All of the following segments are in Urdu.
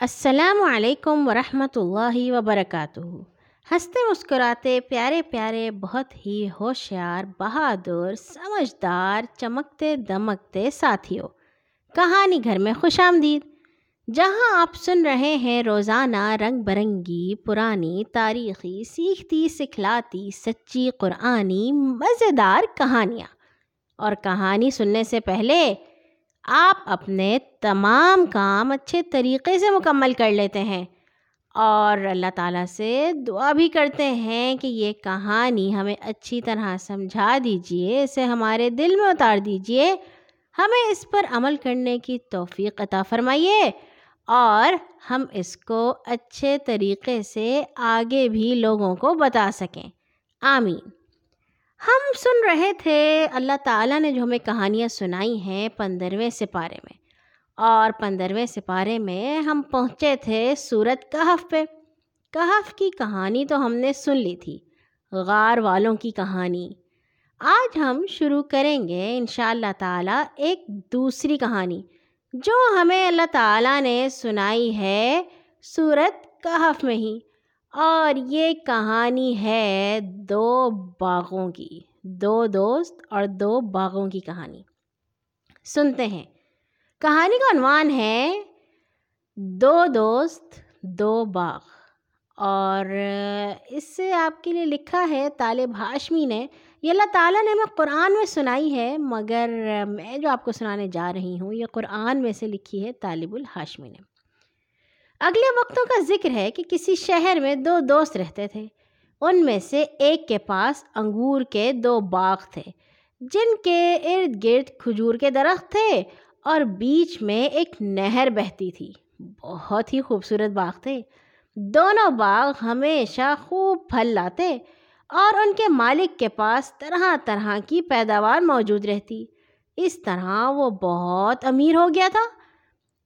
السلام علیکم ورحمۃ اللہ وبرکاتہ۔ ہنستے مسکراتے پیارے پیارے، بہت ہی ہوشیار، بہادر، سمجھدار، چمکتے دمکتے ساتھیوں۔ کہانی گھر میں خوش آمدید۔ جہاں آپ سن رہے ہیں روزانہ رنگ برنگی، پرانی تاریخی، سیکھتی، سکھلاتی، سچی قرآنی، مزیدار کہانیاں۔ اور کہانی سننے سے پہلے آپ اپنے تمام کام اچھے طریقے سے مکمل کر لیتے ہیں اور اللہ تعالیٰ سے دعا بھی کرتے ہیں کہ یہ کہانی ہمیں اچھی طرح سمجھا دیجیے اسے ہمارے دل میں اتار دیجیے ہمیں اس پر عمل کرنے کی توفیق عطا فرمائیے اور ہم اس کو اچھے طریقے سے آگے بھی لوگوں کو بتا سکیں۔ آمین۔ ہم سن رہے تھے، اللہ تعالیٰ نے جو ہمیں کہانیاں سنائی ہیں پندرہویں سپارے میں۔ اور پندرہویں سپارے میں ہم پہنچے تھے سورت کہف پہ۔ کہف کی کہانی تو ہم نے سن لی تھی، غار والوں کی کہانی۔ آج ہم شروع کریں گے ان شاء اللہ تعالیٰ ایک دوسری کہانی، جو ہمیں اللہ تعالیٰ نے سنائی ہے سورت کہف میں ہی۔ اور یہ کہانی ہے دو باغوں کی، دو دوست اور دو باغوں کی کہانی۔ سنتے ہیں۔ کہانی کا عنوان ہے دو دوست، دو باغ۔ اور اس سے آپ کے لیے لکھا ہے طالب ہاشمی نے۔ یہ اللہ تعالیٰ نے ہمیں قرآن میں سنائی ہے، مگر میں جو آپ کو سنانے جا رہی ہوں، یہ قرآن میں سے لکھی ہے طالب الحاشمی نے۔ اگلے وقتوں کا ذکر ہے کہ کسی شہر میں دو دوست رہتے تھے۔ ان میں سے ایک کے پاس انگور کے دو باغ تھے، جن کے ارد گرد کھجور کے درخت تھے اور بیچ میں ایک نہر بہتی تھی۔ بہت ہی خوبصورت باغ تھے۔ دونوں باغ ہمیشہ خوب پھل لاتے اور ان کے مالک کے پاس طرح طرح کی پیداوار موجود رہتی۔ اس طرح وہ بہت امیر ہو گیا تھا۔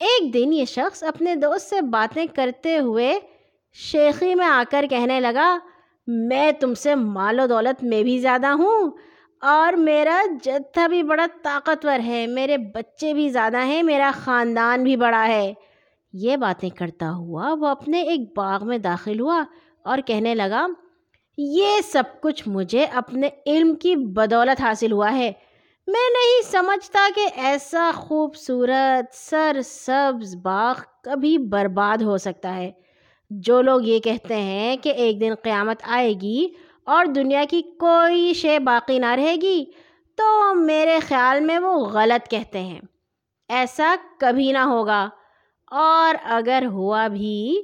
ایک دن یہ شخص اپنے دوست سے باتیں کرتے ہوئے شیخی میں آ کر کہنے لگا، میں تم سے مال و دولت میں بھی زیادہ ہوں اور میرا جتھا بھی بڑا طاقتور ہے، میرے بچے بھی زیادہ ہیں، میرا خاندان بھی بڑا ہے۔ یہ باتیں کرتا ہوا وہ اپنے ایک باغ میں داخل ہوا اور کہنے لگا، یہ سب کچھ مجھے اپنے علم کی بدولت حاصل ہوا ہے۔ میں نہیں سمجھتا کہ ایسا خوبصورت سر سبز باغ کبھی برباد ہو سکتا ہے۔ جو لوگ یہ کہتے ہیں کہ ایک دن قیامت آئے گی اور دنیا کی کوئی شے باقی نہ رہے گی، تو میرے خیال میں وہ غلط کہتے ہیں۔ ایسا کبھی نہ ہوگا۔ اور اگر ہوا بھی،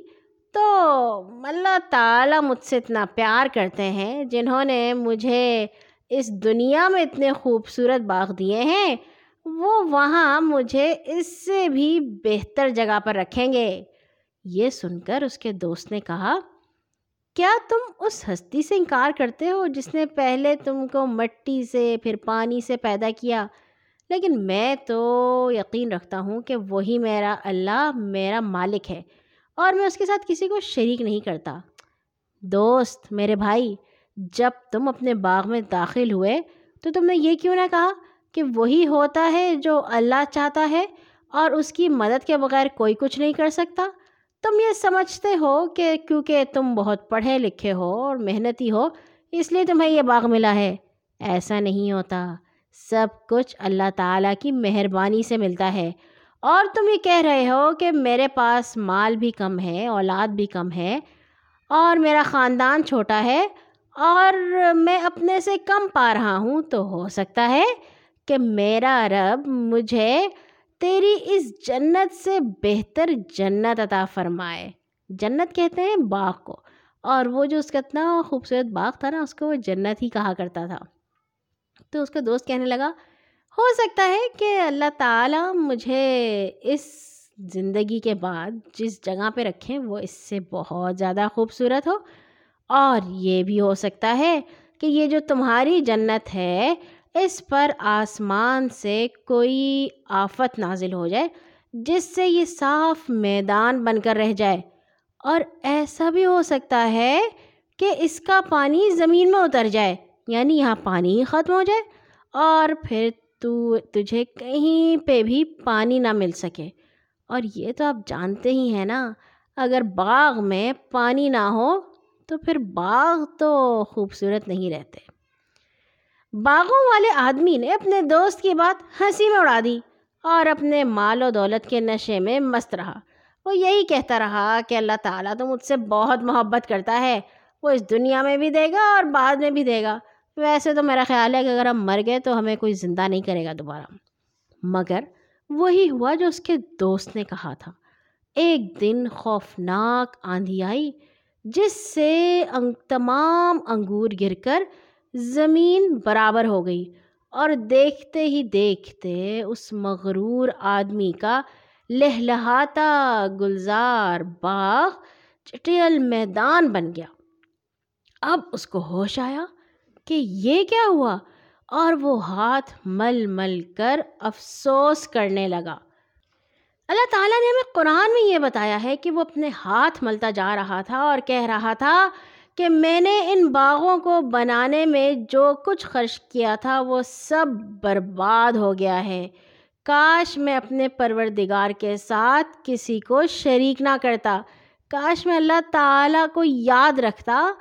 تو اللہ تعالیٰ مجھ سے اتنا پیار کرتے ہیں جنہوں نے مجھے اس دنیا میں اتنے خوبصورت باغ دیے ہیں، وہ وہاں مجھے اس سے بھی بہتر جگہ پر رکھیں گے۔ یہ سن کر اس کے دوست نے کہا، کیا تم اس ہستی سے انکار کرتے ہو جس نے پہلے تم کو مٹی سے، پھر پانی سے پیدا کیا؟ لیکن میں تو یقین رکھتا ہوں کہ وہی میرا اللہ، میرا مالک ہے اور میں اس کے ساتھ کسی کو شریک نہیں کرتا۔ دوست، میرے بھائی جب تم اپنے باغ میں داخل ہوئے تو تم نے یہ کیوں نہ کہا کہ وہی ہوتا ہے جو اللہ چاہتا ہے اور اس کی مدد کے بغیر کوئی کچھ نہیں کر سکتا؟ تم یہ سمجھتے ہو کہ کیونکہ تم بہت پڑھے لکھے ہو اور محنتی ہو، اس لیے تمہیں یہ باغ ملا ہے۔ ایسا نہیں ہوتا۔ سب کچھ اللہ تعالیٰ کی مہربانی سے ملتا ہے۔ اور تم یہ کہہ رہے ہو کہ میرے پاس مال بھی کم ہے، اولاد بھی کم ہے اور میرا خاندان چھوٹا ہے۔ اور میں اپنے سے کم پا رہا ہوں تو ہو سکتا ہے کہ میرا رب مجھے تیری اس جنت سے بہتر جنت عطا فرمائے۔ جنت کہتے ہیں باغ کو، اور وہ جو اس کا اتنا خوبصورت باغ تھا نا، اس کو وہ جنت ہی کہا کرتا تھا۔ تو اس کا دوست کہنے لگا، ہو سکتا ہے کہ اللہ تعالیٰ مجھے اس زندگی کے بعد جس جگہ پہ رکھیں وہ اس سے بہت زیادہ خوبصورت ہو۔ اور یہ بھی ہو سکتا ہے کہ یہ جو تمہاری جنت ہے، اس پر آسمان سے کوئی آفت نازل ہو جائے، جس سے یہ صاف میدان بن کر رہ جائے۔ اور ایسا بھی ہو سکتا ہے کہ اس کا پانی زمین میں اتر جائے یعنی یہاں پانی ہی ختم ہو جائے اور پھر تو تجھے کہیں پہ بھی پانی نہ مل سکے۔ اور یہ تو آپ جانتے ہی ہیں نا، اگر باغ میں پانی نہ ہو تو پھر باغ تو خوبصورت نہیں رہتے۔ باغوں والے آدمی نے اپنے دوست کی بات ہنسی میں اڑا دی اور اپنے مال و دولت کے نشے میں مست رہا۔ وہ یہی کہتا رہا کہ اللہ تعالیٰ تو مجھ سے بہت محبت کرتا ہے۔ وہ اس دنیا میں بھی دے گا اور بعد میں بھی دے گا۔ ویسے تو میرا خیال ہے کہ اگر ہم مر گئے تو ہمیں کوئی زندہ نہیں کرے گا دوبارہ۔ مگر وہی ہوا جو اس کے دوست نے کہا تھا۔ ایک دن خوفناک آندھی آئی جس سے تمام انگور گر کر زمین برابر ہو گئی اور دیکھتے ہی دیکھتے اس مغرور آدمی کا لہلہاتا گلزار باغ چٹیل میدان بن گیا۔ اب اس کو ہوش آیا کہ یہ کیا ہوا اور وہ ہاتھ مل مل کر افسوس کرنے لگا۔ اللہ تعالیٰ نے ہمیں قرآن میں یہ بتایا ہے کہ وہ اپنے ہاتھ ملتا جا رہا تھا اور کہہ رہا تھا کہ میں نے ان باغوں کو بنانے میں جو کچھ خرچ کیا تھا وہ سب برباد ہو گیا ہے۔ کاش میں اپنے پروردگار کے ساتھ کسی کو شریک نہ کرتا۔ کاش میں اللہ تعالیٰ کو یاد رکھتا۔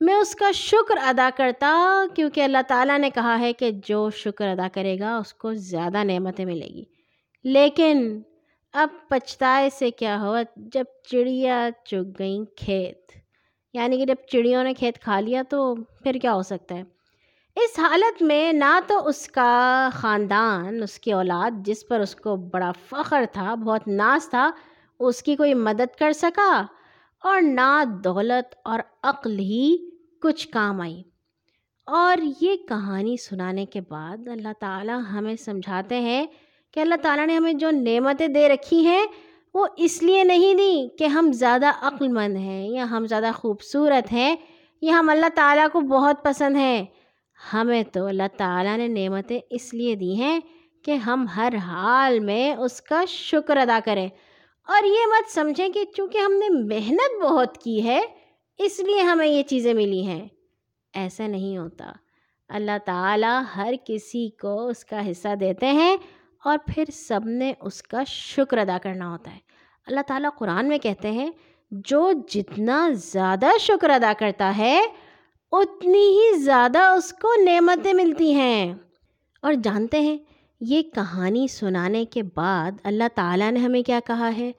میں اس کا شکر ادا کرتا کیونکہ اللہ تعالیٰ نے کہا ہے کہ جو شکر ادا کرے گا اس کو زیادہ نعمتیں ملے گی۔ لیکن اب پچھتائے سے کیا ہوا؟ جب چڑیا چگ گئیں کھیت یعنی کہ جب چڑیوں نے کھیت کھا لیا تو پھر کیا ہو سکتا ہے؟ اس حالت میں نہ تو اس کا خاندان، اس کی اولاد جس پر اس کو بڑا فخر تھا، بہت ناز تھا، اس کی کوئی مدد کر سکا اور نہ دولت اور عقل ہی کچھ کام آئی۔ اور یہ کہانی سنانے کے بعد اللہ تعالیٰ ہمیں سمجھاتے ہیں کہ اللہ تعالیٰ نے ہمیں جو نعمتیں دے رکھی ہیں، وہ اس لیے نہیں دیں کہ ہم زیادہ عقل مند ہیں یا ہم زیادہ خوبصورت ہیں، یا ہم اللہ تعالیٰ کو بہت پسند ہیں۔ ہمیں تو اللہ تعالیٰ نے نعمتیں اس لیے دی ہیں کہ ہم ہر حال میں اس کا شکر ادا کریں۔ اور یہ مت سمجھیں کہ چونکہ ہم نے محنت بہت کی ہے، اس لیے ہمیں یہ چیزیں ملی ہیں۔ ایسا نہیں ہوتا۔ اللہ تعالیٰ ہر کسی کو اس کا حصہ دیتے ہیں اور پھر سب نے اس کا شکر ادا کرنا ہوتا ہے۔ اللہ تعالیٰ قرآن میں کہتے ہیں، جو جتنا زیادہ شکر ادا کرتا ہے، اتنی ہی زیادہ اس کو نعمتیں ملتی ہیں۔ اور جانتے ہیں، یہ کہانی سنانے کے بعد اللہ تعالیٰ نے ہمیں کیا کہا ہے؟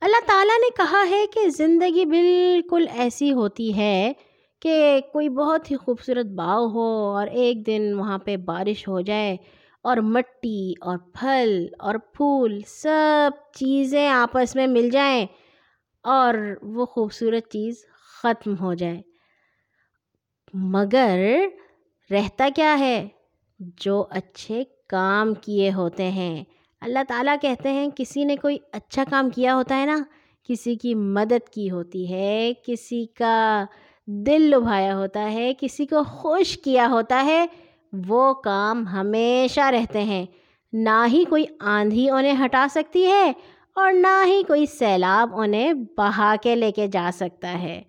اللہ تعالیٰ نے کہا ہے کہ زندگی بالکل ایسی ہوتی ہے کہ کوئی بہت ہی خوبصورت باغ ہو اور ایک دن وہاں پہ بارش ہو جائے۔ اور مٹی اور پھل اور پھول، سب چیزیں آپس میں مل جائیں اور وہ خوبصورت چیز ختم ہو جائے۔ مگر رہتا کیا ہے؟ جو اچھے کام کیے ہوتے ہیں۔ اللہ تعالیٰ کہتے ہیں، کسی نے کوئی اچھا کام کیا ہوتا ہے نا، کسی کی مدد کی ہوتی ہے، کسی کا دل لبھایا ہوتا ہے، کسی کو خوش کیا ہوتا ہے وہ کام ہمیشہ رہتے ہیں۔ نہ ہی کوئی آندھی انہیں ہٹا سکتی ہے اور نہ ہی کوئی سیلاب انہیں بہا کے لے کے جا سکتا ہے۔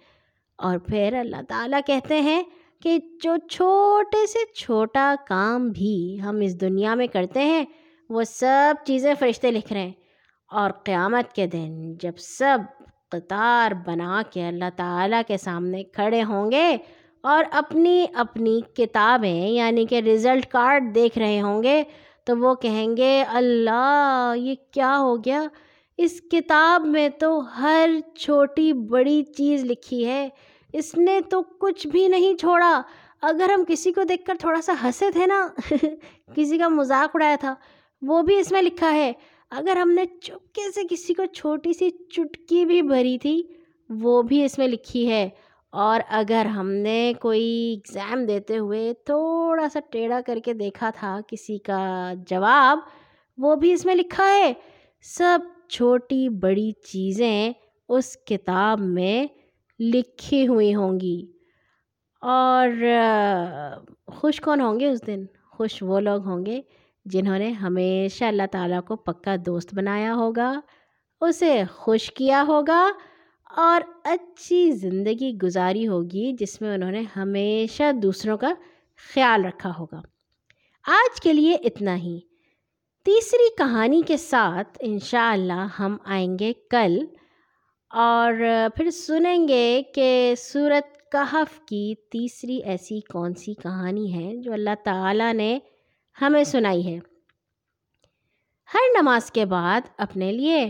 اور پھر اللہ تعالیٰ کہتے ہیں کہ جو چھوٹے سے چھوٹا کام بھی ہم اس دنیا میں کرتے ہیں، وہ سب چیزیں فرشتے لکھ رہے ہیں۔ اور قیامت کے دن جب سب قطار بنا کے اللہ تعالیٰ کے سامنے کھڑے ہوں گے اور اپنی اپنی کتابیں یعنی کہ رزلٹ کارڈ دیکھ رہے ہوں گے، تو وہ کہیں گے، اللہ، یہ کیا ہو گیا؟ اس کتاب میں تو ہر چھوٹی بڑی چیز لکھی ہے، اس نے تو کچھ بھی نہیں چھوڑا۔ اگر ہم کسی کو دیکھ کر تھوڑا سا ہنسے تھے نا، کسی کا مذاق اڑایا تھا، وہ بھی اس میں لکھا ہے۔ اگر ہم نے چپکے سے کسی کو چھوٹی سی چٹکی بھی بھری تھی، وہ بھی اس میں لکھی ہے۔ اور اگر ہم نے کوئی ایگزام دیتے ہوئے تھوڑا سا ٹیڑھا کر کے دیکھا تھا کسی کا جواب، وہ بھی اس میں لکھا ہے۔ سب چھوٹی بڑی چیزیں اس کتاب میں لکھی ہوئی ہوں گی۔ اور خوش کون ہوں گے اس دن؟ خوش وہ لوگ ہوں گے جنہوں نے ہمیشہ اللہ تعالیٰ کو پکا دوست بنایا ہوگا، اسے خوش کیا ہوگا اور اچھی زندگی گزاری ہوگی جس میں انہوں نے ہمیشہ دوسروں کا خیال رکھا ہوگا۔ آج کے لیے اتنا ہی۔ تیسری کہانی کے ساتھ انشاءاللہ اللہ ہم آئیں گے کل اور پھر سنیں گے کہ صورت کہف کی تیسری ایسی کون سی کہانی ہے جو اللہ تعالیٰ نے ہمیں سنائی ہے۔ ہر نماز کے بعد اپنے لیے